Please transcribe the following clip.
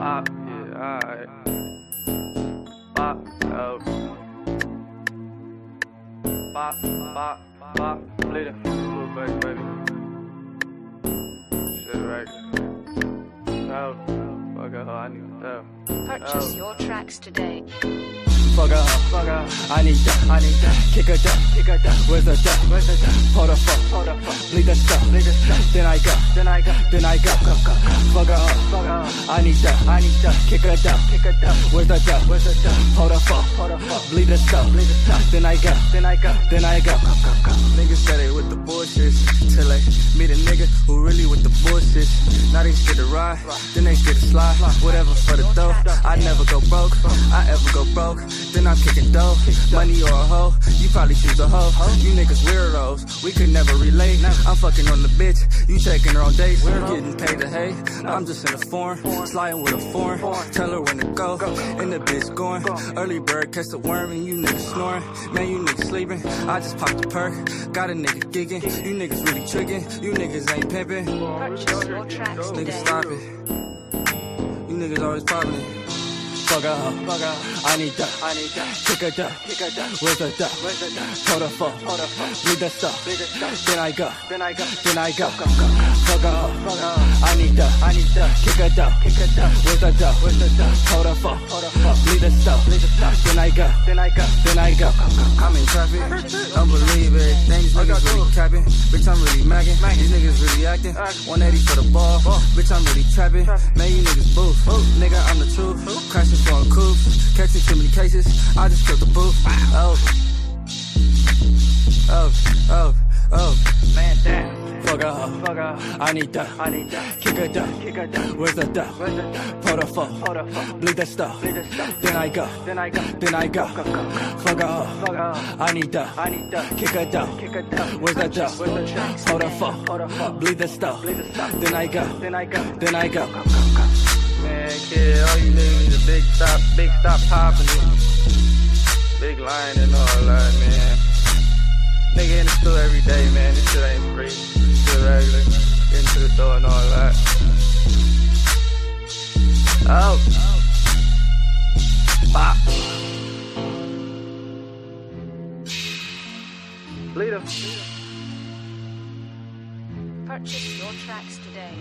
Pop, yeah, alright. Pop, oh. Pop, pop, pop, little baby, baby. Shit, right. Oh, fuck I need that. Purchase your tracks today. Fuck her, fuck her. I need that, I need that. Kick her down, kick her down. Where's the duck? Where's the duck? Hold the fuck, hold the fuck. Bleed the stuff, bleed the stuff. Then I go, then I go, then I go. Fuck her up, fuck her up. I need that, I need that. Kick her down, kick her down. Where's the duck? Where's the duck? Hold the fuck, hold the fuck. Bleed the stuff, bleed the stuff. Then I go, then I go, then I go, go. Niggas say they with the bullshit till they meet a nigga who really with the bullshit. Now they scared to ride, then they scared to slide. Whatever for the dough, I never go broke. I ever go broke, then I'm kicking dough. Money or a hoe, you probably choose a hoe. You niggas weirdos, we could never relate. I'm fucking on the bitch, you taking her on dates. We're getting paid to hate. I'm just in a foreign, sliding with a foreign. Tell her when to go, and the bitch going. Early bird catch the worm, and you niggas snoring. Man, you niggas sleeping. I just popped a perk, got a nigga gigging. You niggas really tricking, you niggas ain't pimping. Purchase your tracks Niggas today. stop it. You niggas always popping it. Fuck up, fuck up. I need that, I need that. Kick her down, kick her down. Where's the duck? Where's the duck? Hold the fuck, hold the fuck. Bleed the stuff, bleed the stuff. Then I go, then I go, then I go. go, go. Fuck up, fuck up. I need that, I need that. Kick her down, kick her down. Where's the duck? Where's the duck? Hold the fuck, hold the fuck. Bleed the stuff, bleed the stuff. Then I go, then I go, then I go. I'm in traffic, don't believe it. These niggas really capping, bitch I'm really macking. These niggas really acting, 180 for the ball, bitch I'm really trapping. Man you niggas booth, nigga I'm the truth. Crashing for a coupe, catching too many cases, I just killed the booth. Oh, oh, oh, oh. Man, damn. Fuck her up, Fuck her. I need that, I need that. Kick her down, Kick her down. Where's the duck? Where's the duck? Fuck, Hold the fuck. bleed the stuff. Bleed the stuff. Then I go, Then I go. then I go. Go, go, go. Fuck her up, Fuck up. I need that. I need that. Kick her down. Kick her down. Where's the duck? Where's the duck? Hold the fuck. Hold the fuck. Bleed the stuff. Bleed the stuff. Then I go. Then I go. Then I go. Man, kid, all you niggas need a big stop, big stop popping it. Big line and all that, man. Nigga in the store every day, man. This shit ain't free. Shit regular. Getting to the door and all that. Oh. Bleed him. Purchase your tracks today.